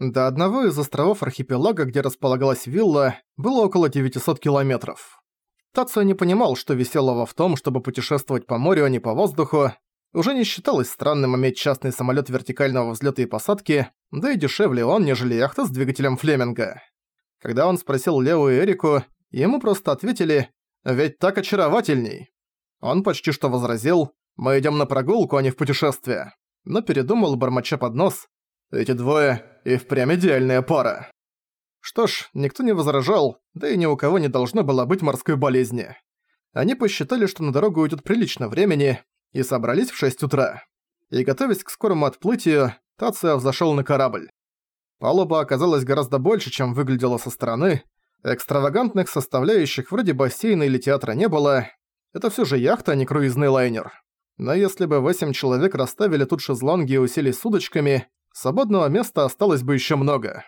До одного из островов архипелага, где располагалась вилла, было около 900 километров. Тацио не понимал, что веселого в том, чтобы путешествовать по морю, а не по воздуху. Уже не считалось странным иметь частный самолет вертикального взлета и посадки, да и дешевле он, нежели яхта с двигателем Флеминга. Когда он спросил Лео и Эрику, ему просто ответили «Ведь так очаровательней». Он почти что возразил «Мы идем на прогулку, а не в путешествие». Но передумал, бормоча под нос «Эти двое и впрямь идеальная пара». Что ж, никто не возражал, да и ни у кого не должно было быть морской болезни. Они посчитали, что на дорогу уйдет прилично времени, и собрались в 6 утра. И готовясь к скорому отплытию, Тацио взошёл на корабль. Палуба оказалась гораздо больше, чем выглядела со стороны. Экстравагантных составляющих вроде бассейна или театра не было. Это всё же яхта, а не круизный лайнер. Но если бы 8 человек расставили тут шезлонги и уселись с удочками, свободного места осталось бы ещё много.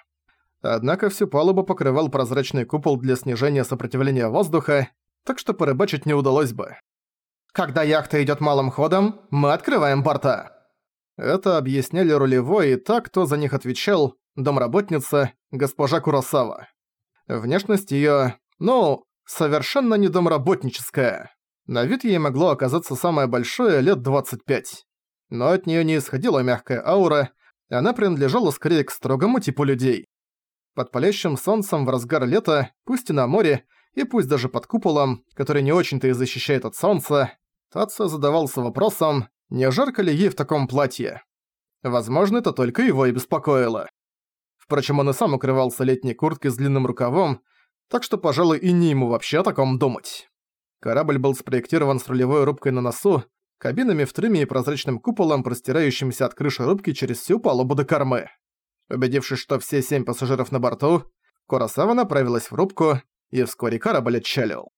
Однако всю палубу покрывал прозрачный купол для снижения сопротивления воздуха, так что порыбачить не удалось бы. «Когда яхта идёт малым ходом, мы открываем борта». Это объясняли рулевой и так, кто за них отвечал, домработница, госпожа Куросава. Внешность её, ну, совершенно не домработническая. На вид ей могло оказаться самое большое лет 25. Но от неё не исходила мягкая аура, она принадлежала скорее к строгому типу людей. Под палящим солнцем в разгар лета, пусть и на море, и пусть даже под куполом, который не очень-то и защищает от солнца, Татсо задавался вопросом, не жарко ли ей в таком платье. Возможно, это только его и беспокоило. Впрочем, он и сам укрывался летней курткой с длинным рукавом, так что, пожалуй, и не ему вообще о таком думать. Корабль был спроектирован с рулевой рубкой на носу, кабинами в трюме и прозрачным куполом, простирающимся от крыши рубки через всю палубу до кормы. Убедившись, что все семь пассажиров на борту, Куросава направилась в рубку, и вскоре корабль отчалил.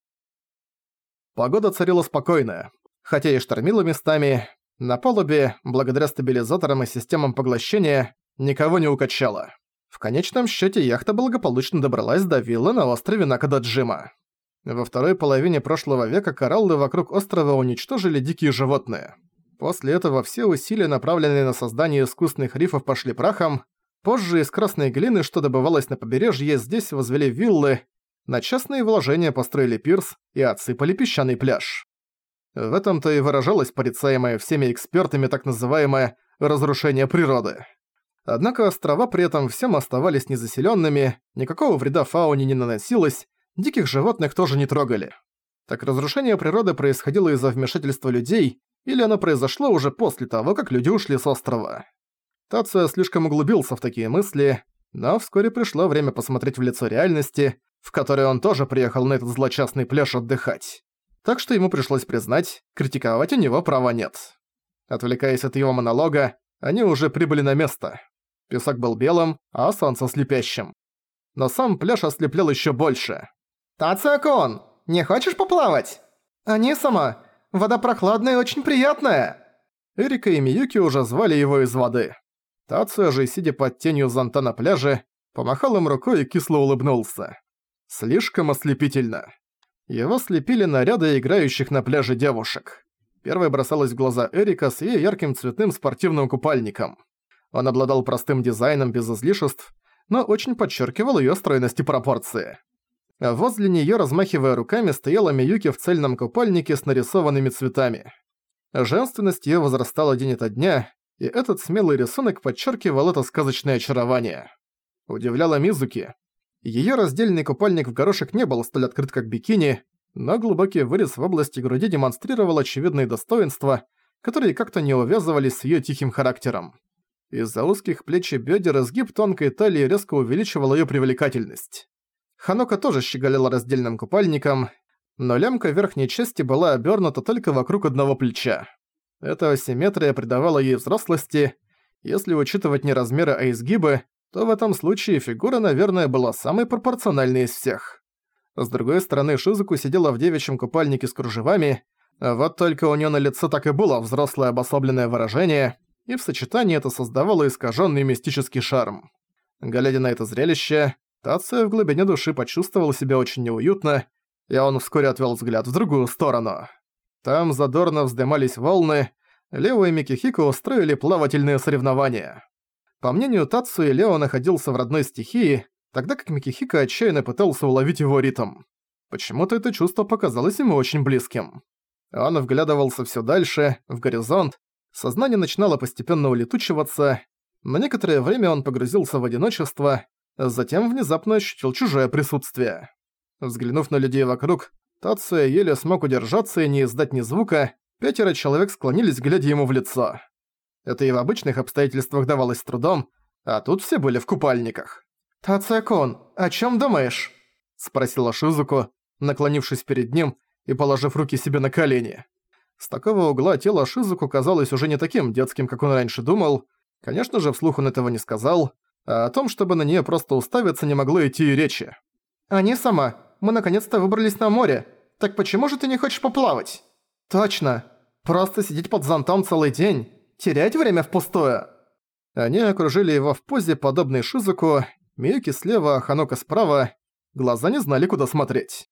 Погода царила спокойная, хотя и штормила местами. На палубе, благодаря стабилизаторам и системам поглощения, никого не укачало. В конечном счете яхта благополучно добралась до виллы на острове Накададжима. Во второй половине прошлого века кораллы вокруг острова уничтожили дикие животные. После этого все усилия, направленные на создание искусственных рифов, пошли прахом. Позже из красной глины, что добывалось на побережье, здесь возвели виллы, на частные вложения построили пирс и отсыпали песчаный пляж. В этом-то и выражалось порицаемое всеми экспертами так называемое «разрушение природы». Однако острова при этом всем оставались незаселенными, никакого вреда фауне не наносилось, Диких животных тоже не трогали. Так разрушение природы происходило из-за вмешательства людей, или оно произошло уже после того, как люди ушли с острова. Тацио слишком углубился в такие мысли, но вскоре пришло время посмотреть в лицо реальности, в которой он тоже приехал на этот злочастный пляж отдыхать. Так что ему пришлось признать, критиковать у него права нет. Отвлекаясь от его монолога, они уже прибыли на место. Песок был белым, а солнце слепящим. Но сам пляж ослеплял еще больше. «Тациакон, не хочешь поплавать?» «А не сама. Вода прохладная и очень приятная». Эрика и Миюки уже звали его из воды. Тацио же, сидя под тенью зонта на пляже, помахал им рукой и кисло улыбнулся. Слишком ослепительно. Его слепили наряды играющих на пляже девушек. Первой бросалась в глаза Эрика с её ярким цветным спортивным купальником. Он обладал простым дизайном без излишеств, но очень подчеркивал её стройность и пропорции. А возле неё, размахивая руками, стояла Миюки в цельном купальнике с нарисованными цветами. Женственность её возрастала день ото дня, и этот смелый рисунок подчеркивал это сказочное очарование. Удивляла Мизуки. Её раздельный купальник в горошек не был столь открыт, как бикини, но глубокий вырез в области груди демонстрировал очевидные достоинства, которые как-то не увязывались с её тихим характером. Из-за узких плеч и бёдер изгиб тонкой талии резко увеличивал её привлекательность. Ханока тоже щеголяла раздельным купальником, но лямка верхней части была обернута только вокруг одного плеча. Эта асимметрия придавала ей взрослости. Если учитывать не размеры, а изгибы, то в этом случае фигура, наверное, была самой пропорциональной из всех. С другой стороны, Шизуку сидела в девичьем купальнике с кружевами, вот только у неё на лице так и было взрослое обособленное выражение, и в сочетании это создавало искажённый мистический шарм. Глядя на это зрелище, Тация в глубине души почувствовал себя очень неуютно, и он вскоре отвел взгляд в другую сторону. Там задорно вздымались волны, Лео и Микихико устроили плавательные соревнования. По мнению Тацу, Лео находился в родной стихии, тогда как Микихика отчаянно пытался уловить его ритм. Почему-то это чувство показалось ему очень близким. Он вглядывался все дальше, в горизонт, сознание начинало постепенно улетучиваться, на некоторое время он погрузился в одиночество, затем внезапно ощутил чужое присутствие. Взглянув на людей вокруг, Тация еле смог удержаться и не издать ни звука, пятеро человек склонились, глядя ему в лицо. Это и в обычных обстоятельствах давалось трудом, а тут все были в купальниках. «Тация-кун, о чем думаешь?» – спросила Шизуку, наклонившись перед ним и положив руки себе на колени. С такого угла тело Шизуку казалось уже не таким детским, как он раньше думал. Конечно же, вслух он этого не сказал, а о том, чтобы на нее просто уставиться, не могло идти и речи. «А сама, мы наконец-то выбрались на море. Так почему же ты не хочешь поплавать?» «Точно. Просто сидеть под зонтом целый день. Терять время впустую». Они окружили его в позе, подобной Шизуку, Миюки слева, Ханока справа. Глаза не знали, куда смотреть.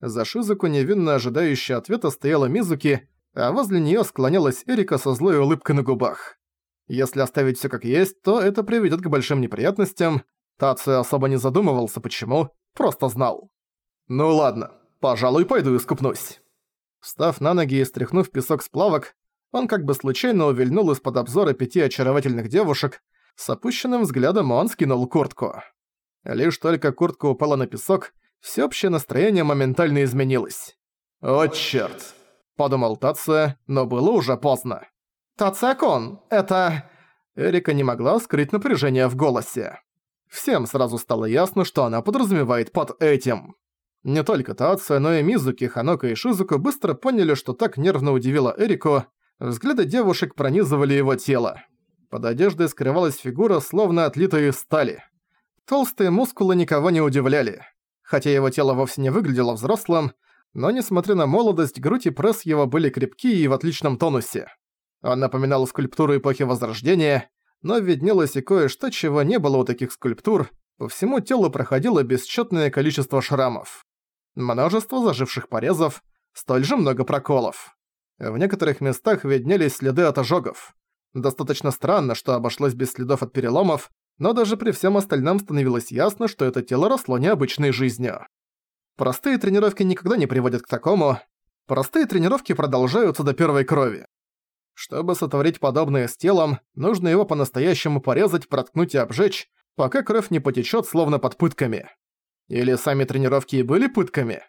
За Шизуку невинно ожидающая ответа стояла Мизуки, а возле неё склонялась Эрика со злой улыбкой на губах. Если оставить всё как есть, то это приведёт к большим неприятностям. Тацию особо не задумывался, почему, просто знал. «Ну ладно, пожалуй, пойду искупнусь». Встав на ноги и стряхнув песок с плавок, он как бы случайно увильнул из-под обзора пяти очаровательных девушек, с опущенным взглядом он скинул куртку. Лишь только куртка упала на песок, всеобщее настроение моментально изменилось. «О, чёрт!» – подумал Тация, но было уже поздно. «Тация-кон, это...» Эрика не могла скрыть напряжение в голосе. Всем сразу стало ясно, что она подразумевает под этим. Не только Тация, но и Мизуки, Ханока и Шизуку быстро поняли, что так нервно удивила Эрику. Взгляды девушек пронизывали его тело. Под одеждой скрывалась фигура, словно отлитая из стали. Толстые мускулы никого не удивляли. Хотя его тело вовсе не выглядело взрослым, но несмотря на молодость, грудь и пресс его были крепкие и в отличном тонусе. Он напоминал скульптуру эпохи Возрождения, но виднелось и кое-что, чего не было у таких скульптур, по всему телу проходило бесчетное количество шрамов множество заживших порезов, столь же много проколов. В некоторых местах виднелись следы от ожогов. Достаточно странно, что обошлось без следов от переломов, но даже при всем остальном становилось ясно, что это тело росло необычной жизнью. Простые тренировки никогда не приводят к такому. Простые тренировки продолжаются до первой крови. Чтобы сотворить подобное с телом, нужно его по-настоящему порезать, проткнуть и обжечь, пока кровь не потечет словно под пытками. Или сами тренировки и были пытками?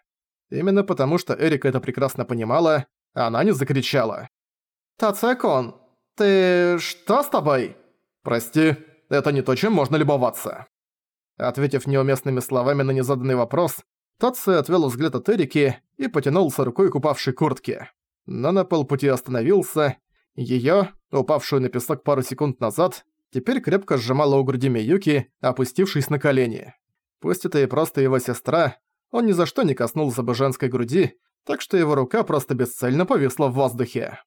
Именно потому, что Эрика это прекрасно понимала, она не закричала. «Тацекон, ты... что с тобой?» «Прости, это не то, чем можно любоваться». Ответив неуместными словами на незаданный вопрос, Тацию отвел взгляд от Эрики и потянулся рукой к упавшей куртке. Но на полпути остановился. Её, упавшую на песок пару секунд назад, теперь крепко сжимала у груди Миюки, опустившись на колени. Пусть это и просто его сестра, он ни за что не коснулся бы женской груди, так что его рука просто бесцельно повисла в воздухе.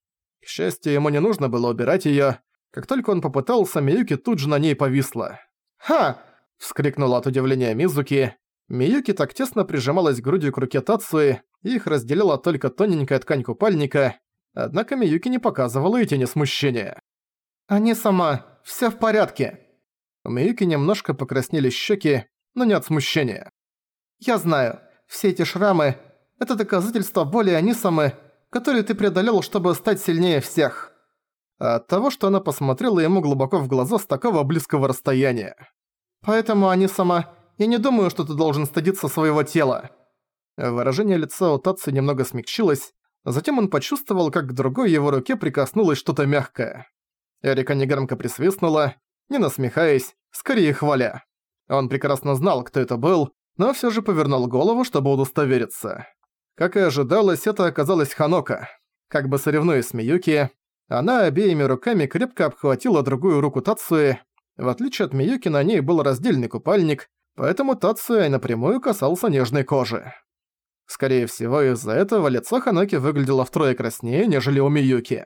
К счастью, ему не нужно было убирать её. Как только он попытался, Миюки тут же на ней повисла. «Ха!» – вскрикнула от удивления Мизуки. Миюки так тесно прижималась грудью к руке Тацуи, их разделила только тоненькая ткань купальника, однако Миюки не показывала и тени смущения. «Они сама, всё в порядке». У Миюки немножко покраснели щеки, но не от смущения. «Я знаю, все эти шрамы – это доказательство боли Анисамы, которые ты преодолел, чтобы стать сильнее всех». А от того, что она посмотрела ему глубоко в глаза с такого близкого расстояния. «Поэтому, Анисама, я не думаю, что ты должен стыдиться своего тела». Выражение лица у Татсу немного смягчилось, затем он почувствовал, как к другой его руке прикоснулось что-то мягкое. Эрика негромко присвистнула, не насмехаясь, скорее хваля. Он прекрасно знал, кто это был, но всё же повернул голову, чтобы удостовериться. Как и ожидалось, это оказалась Ханока. Как бы соревнуясь с Миюки, она обеими руками крепко обхватила другую руку Тацуи. В отличие от Миюки, на ней был раздельный купальник, поэтому Тацуя напрямую касался нежной кожи. Скорее всего, из-за этого лицо Ханоки выглядело втрое краснее, нежели у Миюки.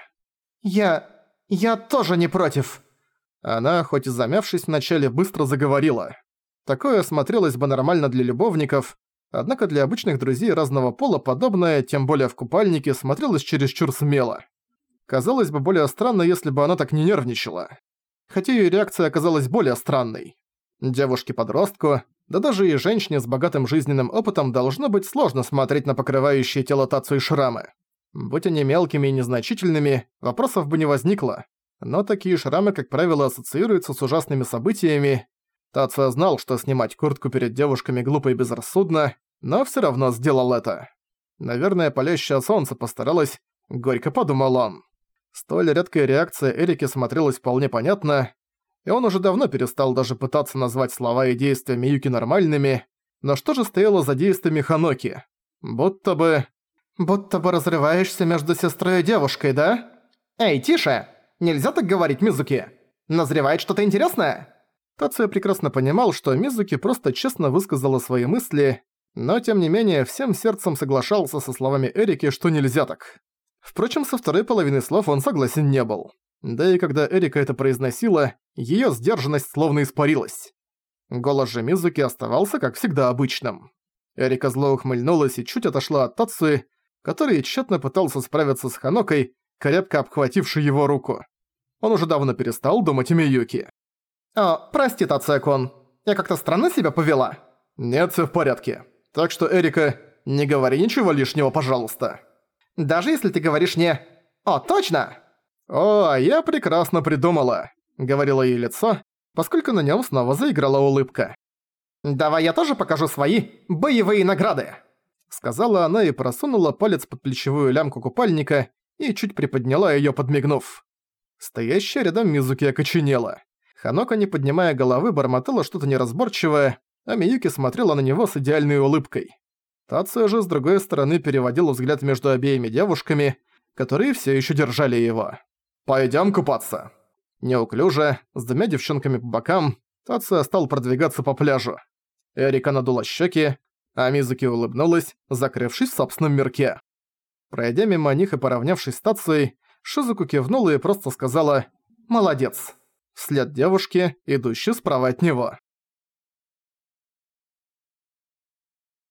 «Я... я тоже не против!» Она, хоть и замявшись вначале, быстро заговорила. Такое смотрелось бы нормально для любовников, однако для обычных друзей разного пола подобное, тем более в купальнике, смотрелось чересчур смело. Казалось бы более странно, если бы она так не нервничала. хотя её реакция оказалась более странной. Девушке-подростку, да даже и женщине с богатым жизненным опытом должно быть сложно смотреть на покрывающие тело Тацию шрамы. Будь они мелкими и незначительными, вопросов бы не возникло. Но такие шрамы, как правило, ассоциируются с ужасными событиями. Тацио знал, что снимать куртку перед девушками глупо и безрассудно, но всё равно сделал это. Наверное, палящее солнце постаралось, горько подумал он. Столь редкая реакция Эрики смотрелась вполне понятно, и он уже давно перестал даже пытаться назвать слова и действия Миюки нормальными, но что же стояло за действиями Ханоки? Будто бы... Будто бы разрываешься между сестрой и девушкой, да? Эй, тише! Нельзя так говорить, Мизуки! Назревает что-то интересное? Тацуя прекрасно понимал, что Мизуки просто честно высказала свои мысли, но тем не менее всем сердцем соглашался со словами Эрики, что нельзя так. Впрочем, со второй половины слов он согласен не был. Да и когда Эрика это произносила, её сдержанность словно испарилась. Голос же Мизуки оставался, как всегда, обычным. Эрика зло ухмыльнулась и чуть отошла от Тацуи, который тщетно пытался справиться с Ханокой, крепко обхватившей его руку. Он уже давно перестал думать о Миюки. «О, прости, Тацуя-кун, я как-то странно себя повела?» «Нет, всё в порядке. Так что, Эрика, не говори ничего лишнего, пожалуйста». «Даже если ты говоришь не... О, точно!» «О, я прекрасно придумала», — говорило ей лицо, поскольку на нём снова заиграла улыбка. «Давай я тоже покажу свои боевые награды!» Сказала она и просунула палец под плечевую лямку купальника и чуть приподняла её, подмигнув. Стоящая рядом Мизуки окоченела. Ханока, не поднимая головы, бормотала что-то неразборчивое, а Миюки смотрела на него с идеальной улыбкой. Тация же с другой стороны переводил взгляд между обеими девушками, которые всё ещё держали его. «Пойдём купаться». Неуклюже, с двумя девчонками по бокам, Тация стал продвигаться по пляжу. Эрика надула щеки, а Мизуки улыбнулась, закрывшись в собственном мирке. Пройдя мимо них и поравнявшись с Тацией, Шизуку кивнула и просто сказала «Молодец» вслед девушке, идущей справа от него.